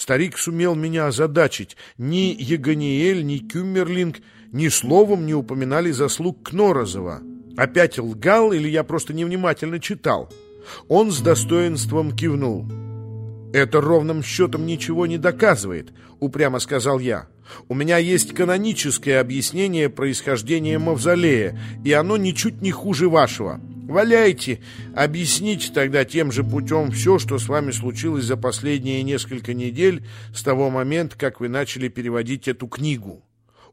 Старик сумел меня озадачить. Ни Ягониэль, ни Кюмерлинг ни словом не упоминали заслуг Кнорозова. Опять лгал или я просто невнимательно читал? Он с достоинством кивнул. «Это ровным счетом ничего не доказывает», — упрямо сказал я. «У меня есть каноническое объяснение происхождения мавзолея, и оно ничуть не хуже вашего. Валяйте, объясните тогда тем же путем все, что с вами случилось за последние несколько недель с того момента, как вы начали переводить эту книгу.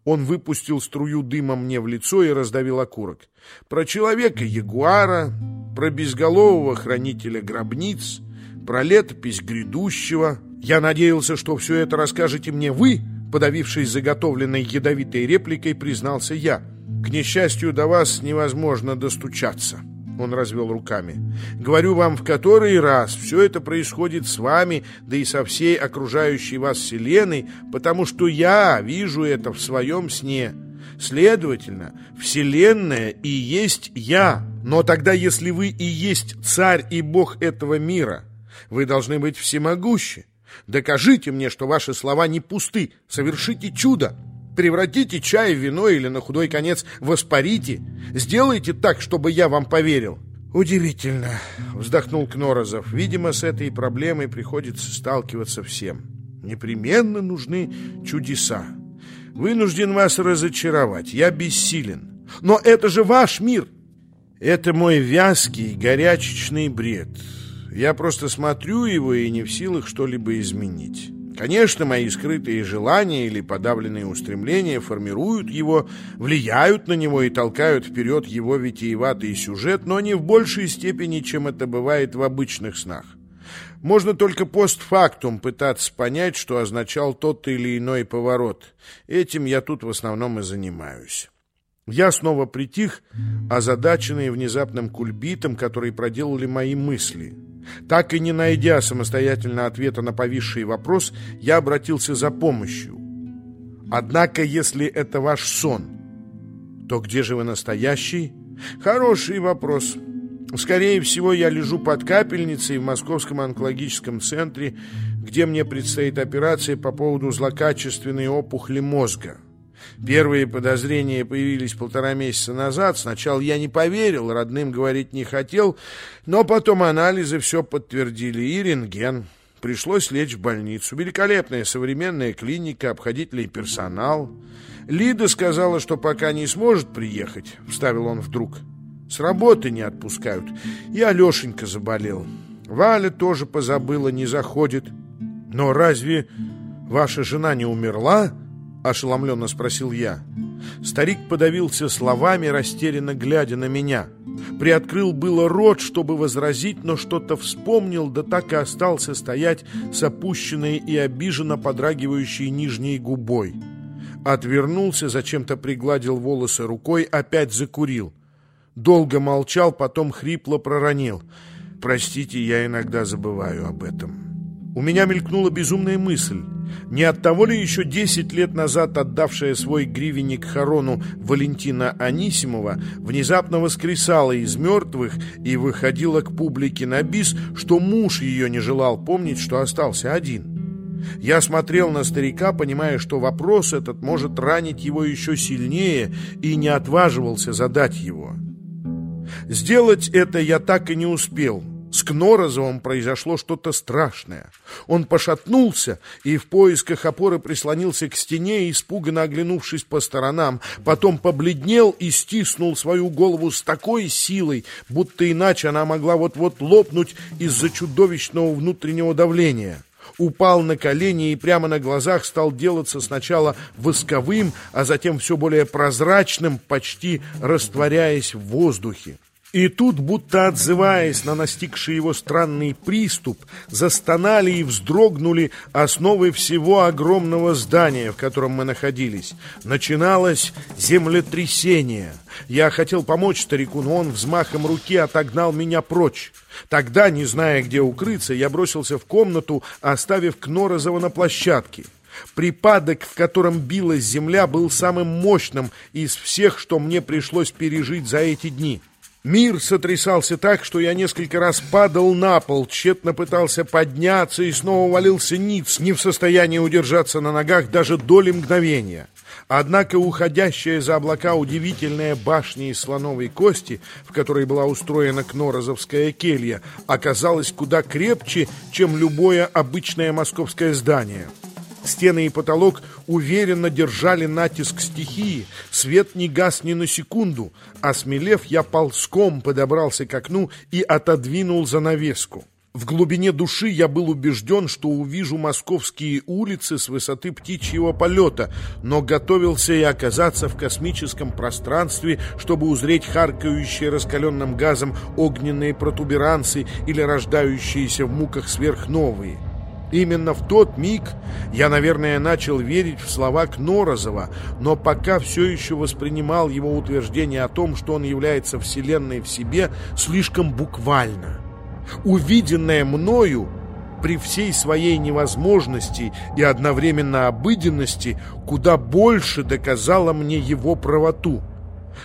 Он выпустил струю дыма мне в лицо и раздавил окурок. Про человека-ягуара, про безголового хранителя гробниц, про летопись грядущего. Я надеялся, что все это расскажете мне вы, подавившись заготовленной ядовитой репликой, признался я. К несчастью, до вас невозможно достучаться. Он развел руками. «Говорю вам в который раз, все это происходит с вами, да и со всей окружающей вас вселенной, потому что я вижу это в своем сне. Следовательно, вселенная и есть я. Но тогда, если вы и есть царь и бог этого мира, вы должны быть всемогущи. Докажите мне, что ваши слова не пусты. Совершите чудо. Превратите чай в вино или на худой конец воспарите. Сделайте так, чтобы я вам поверил. Удивительно, вздохнул Кнорозов. Видимо, с этой проблемой приходится сталкиваться всем. Непременно нужны чудеса. Вынужден вас разочаровать. Я бессилен. Но это же ваш мир. Это мой вязкий, горячечный бред. Я просто смотрю его и не в силах что-либо изменить. Конечно, мои скрытые желания или подавленные устремления формируют его, влияют на него и толкают вперед его витиеватый сюжет, но не в большей степени, чем это бывает в обычных снах. Можно только постфактум пытаться понять, что означал тот или иной поворот. Этим я тут в основном и занимаюсь. Я снова притих, озадаченный внезапным кульбитом, который проделали мои мысли — так и не найдя самостоятельно ответа на повисший вопрос, я обратился за помощью. Однако, если это ваш сон, то где же вы настоящий? Хороший вопрос. Скорее всего, я лежу под капельницей в Московском онкологическом центре, где мне предстоит операция по поводу злокачественной опухоли мозга. Первые подозрения появились полтора месяца назад. Сначала я не поверил, родным говорить не хотел, но потом анализы все подтвердили, и рентген. Пришлось лечь в больницу. Великолепная современная клиника, обходительный персонал. Лида сказала, что пока не сможет приехать, вставил он вдруг. С работы не отпускают. И Алешенька заболел. Валя тоже позабыла, не заходит. Но разве ваша жена не умерла? Ошеломленно спросил я. Старик подавился словами, растерянно глядя на меня. Приоткрыл было рот, чтобы возразить, но что-то вспомнил, да так и остался стоять с опущенной и обиженно подрагивающей нижней губой. Отвернулся, зачем-то пригладил волосы рукой, опять закурил. Долго молчал, потом хрипло проронил. «Простите, я иногда забываю об этом». У меня мелькнула безумная мысль. Не от того ли еще десять лет назад отдавшая свой гривенник Харону Валентина Анисимова внезапно воскресала из мертвых и выходила к публике на бис, что муж ее не желал помнить, что остался один? Я смотрел на старика, понимая, что вопрос этот может ранить его еще сильнее, и не отваживался задать его. Сделать это я так и не успел – с Кнорозовым произошло что-то страшное. Он пошатнулся и в поисках опоры прислонился к стене, испуганно оглянувшись по сторонам. Потом побледнел и стиснул свою голову с такой силой, будто иначе она могла вот-вот лопнуть из-за чудовищного внутреннего давления упал на колени и прямо на глазах стал делаться сначала восковым, а затем все более прозрачным, почти растворяясь в воздухе. И тут, будто отзываясь на настигший его странный приступ, застонали и вздрогнули основы всего огромного здания, в котором мы находились. Начиналось землетрясение. Я хотел помочь старику, но он взмахом руки отогнал меня прочь. Тогда, не зная, где укрыться, я бросился в комнату, оставив Кнорозова на площадке. Припадок, в котором билась земля, был самым мощным из всех, что мне пришлось пережить за эти дни. Мир сотрясался так, что я несколько раз падал на пол, тщетно пытался подняться и снова валился ниц, не в состоянии удержаться на ногах даже доли мгновения. Однако уходящая за облака удивительная башня из слоновой кости, в которой была устроена кнорозовская келья, оказалась куда крепче, чем любое обычное московское здание. Стены и потолок уверенно держали натиск стихии, свет не гас ни на секунду. Осмелев, я ползком подобрался к окну и отодвинул занавеску. В глубине души я был убежден, что увижу московские улицы с высоты птичьего полета, но готовился и оказаться в космическом пространстве, чтобы узреть харкающие раскаленным газом огненные протуберанцы или рождающиеся в муках сверхновые. Именно в тот миг я, наверное, начал верить в слова Кнорозова, но пока все еще воспринимал его утверждение о том, что он является Вселенной в себе, слишком буквально. Увиденное мною при всей своей невозможности и одновременно обыденности куда больше доказало мне его правоту.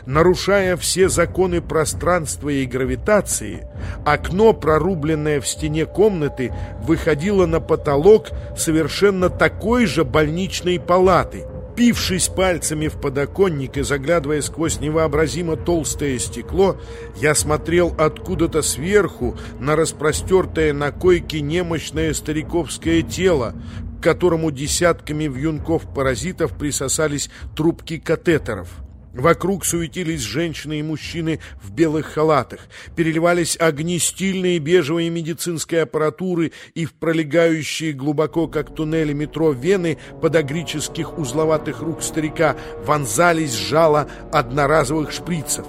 Нарушая все законы пространства и гравитации, окно, прорубленное в стене комнаты, выходило на потолок совершенно такой же больничной палаты – Впившись пальцами в подоконник и заглядывая сквозь невообразимо толстое стекло, я смотрел откуда-то сверху на распростертое на койке немощное стариковское тело, к которому десятками вьюнков паразитов присосались трубки катетеров. Вокруг суетились женщины и мужчины в белых халатах, переливались огни стильной бежевой медицинской аппаратуры и в пролегающие глубоко, как туннели метро, вены подогрических узловатых рук старика вонзались жало одноразовых шприцев.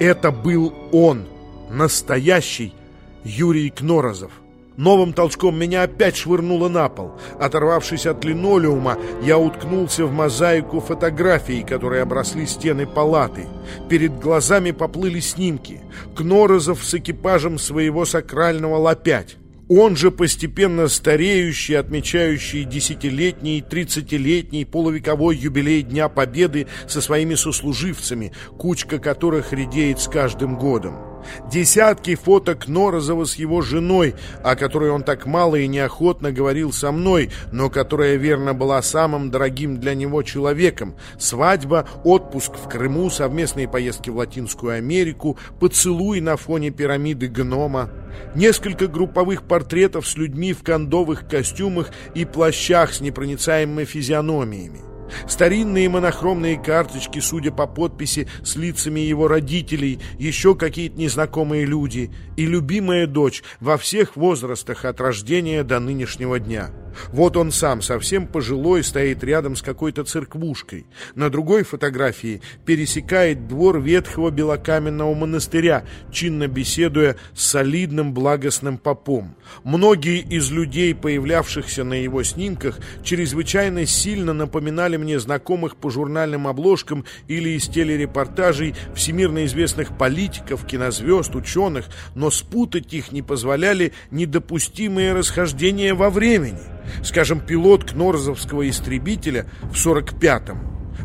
Это был он, настоящий Юрий Кнорозов. Новым толчком меня опять швырнуло на пол. Оторвавшись от линолеума, я уткнулся в мозаику фотографий, которые обросли стены палаты. Перед глазами поплыли снимки. Кнорозов с экипажем своего сакрального лопять. Он же постепенно стареющий, отмечающий десятилетний тридцатилетний полувековой юбилей Дня Победы со своими сослуживцами, кучка которых редеет с каждым годом. Десятки фоток Норозова с его женой, о которой он так мало и неохотно говорил со мной, но которая верно была самым дорогим для него человеком. Свадьба, отпуск в Крыму, совместные поездки в Латинскую Америку, поцелуй на фоне пирамиды гнома. Несколько групповых портретов с людьми в кондовых костюмах и плащах с непроницаемыми физиономиями. Старинные монохромные карточки, судя по подписи, с лицами его родителей, еще какие-то незнакомые люди и любимая дочь во всех возрастах от рождения до нынешнего дня. Вот он сам, совсем пожилой, стоит рядом с какой-то церквушкой. На другой фотографии пересекает двор ветхого белокаменного монастыря, чинно беседуя с солидным благостным попом. Многие из людей, появлявшихся на его снимках, чрезвычайно сильно напоминали мне знакомых по журнальным обложкам или из телерепортажей всемирно известных политиков, кинозвезд, ученых, но спутать их не позволяли недопустимые расхождения во времени. Скажем, пилот Кнорзовского истребителя в 45-м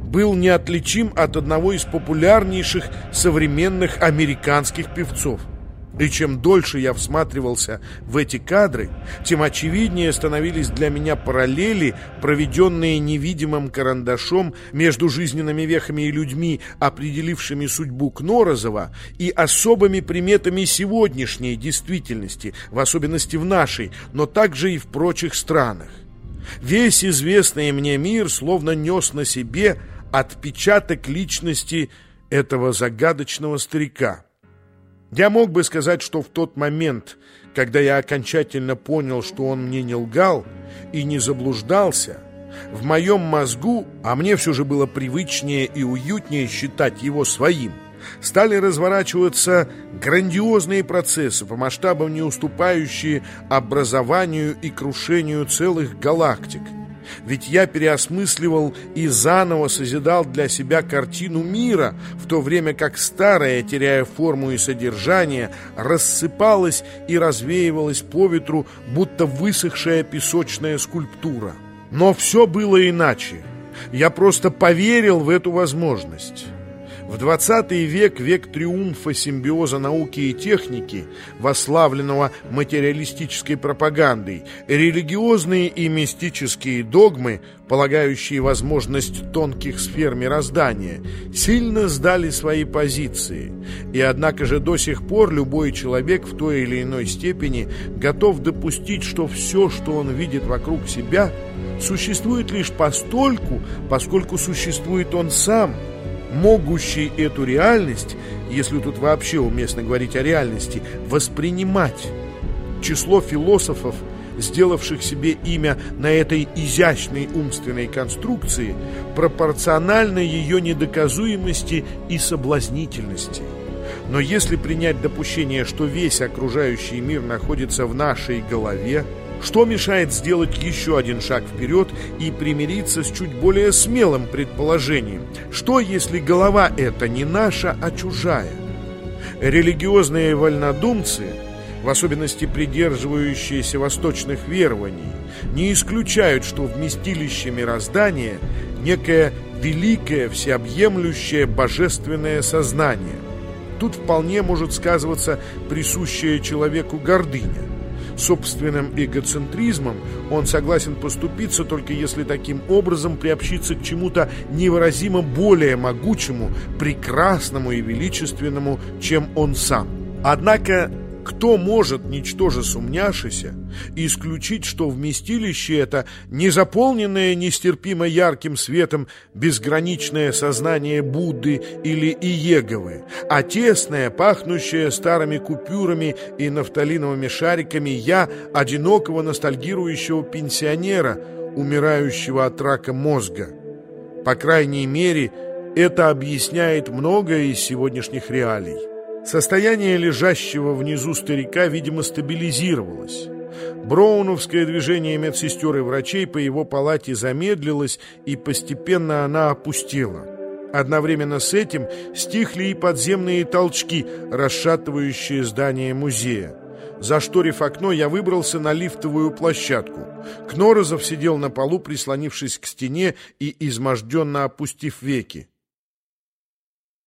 был неотличим от одного из популярнейших современных американских певцов – и чем дольше я всматривался в эти кадры, тем очевиднее становились для меня параллели, проведенные невидимым карандашом между жизненными вехами и людьми, определившими судьбу Кнорозова, и особыми приметами сегодняшней действительности, в особенности в нашей, но также и в прочих странах. Весь известный мне мир словно нес на себе отпечаток личности этого загадочного старика. Я мог бы сказать, что в тот момент, когда я окончательно понял, что он мне не лгал и не заблуждался, в моем мозгу, а мне все же было привычнее и уютнее считать его своим, стали разворачиваться грандиозные процессы, по масштабам не уступающие образованию и крушению целых галактик – ведь я переосмысливал и заново созидал для себя картину мира, в то время как старая, теряя форму и содержание, рассыпалась и развеивалась по ветру, будто высохшая песочная скульптура. Но все было иначе. Я просто поверил в эту возможность. В 20 век, век триумфа симбиоза науки и техники, вославленного материалистической пропагандой, религиозные и мистические догмы, полагающие возможность тонких сфер мироздания, сильно сдали свои позиции. И однако же до сих пор любой человек в той или иной степени готов допустить, что все, что он видит вокруг себя, существует лишь постольку, поскольку существует он сам – могущий эту реальность, если тут вообще уместно говорить о реальности, воспринимать. Число философов, сделавших себе имя на этой изящной умственной конструкции, пропорционально ее недоказуемости и соблазнительности. Но если принять допущение, что весь окружающий мир находится в нашей голове, что мешает сделать еще один шаг вперед и примириться с чуть более смелым предположением? Что, если голова эта не наша, а чужая? Религиозные вольнодумцы, в особенности придерживающиеся восточных верований, не исключают, что вместилище мироздания – некое великое, всеобъемлющее божественное сознание. Тут вполне может сказываться присущая человеку гордыня – собственным эгоцентризмом, он согласен поступиться только если таким образом приобщиться к чему-то невыразимо более могучему, прекрасному и величественному, чем он сам. Однако кто может, ничтоже сумняшися, исключить, что вместилище это не заполненное нестерпимо ярким светом безграничное сознание Будды или Иеговы, а тесное, пахнущее старыми купюрами и нафталиновыми шариками я, одинокого ностальгирующего пенсионера, умирающего от рака мозга. По крайней мере, это объясняет многое из сегодняшних реалий. Состояние лежащего внизу старика, видимо, стабилизировалось. Броуновское движение медсестер и врачей по его палате замедлилось, и постепенно она опустела. Одновременно с этим стихли и подземные толчки, расшатывающие здание музея. Зашторив окно, я выбрался на лифтовую площадку. Кнорозов сидел на полу, прислонившись к стене и изможденно опустив веки.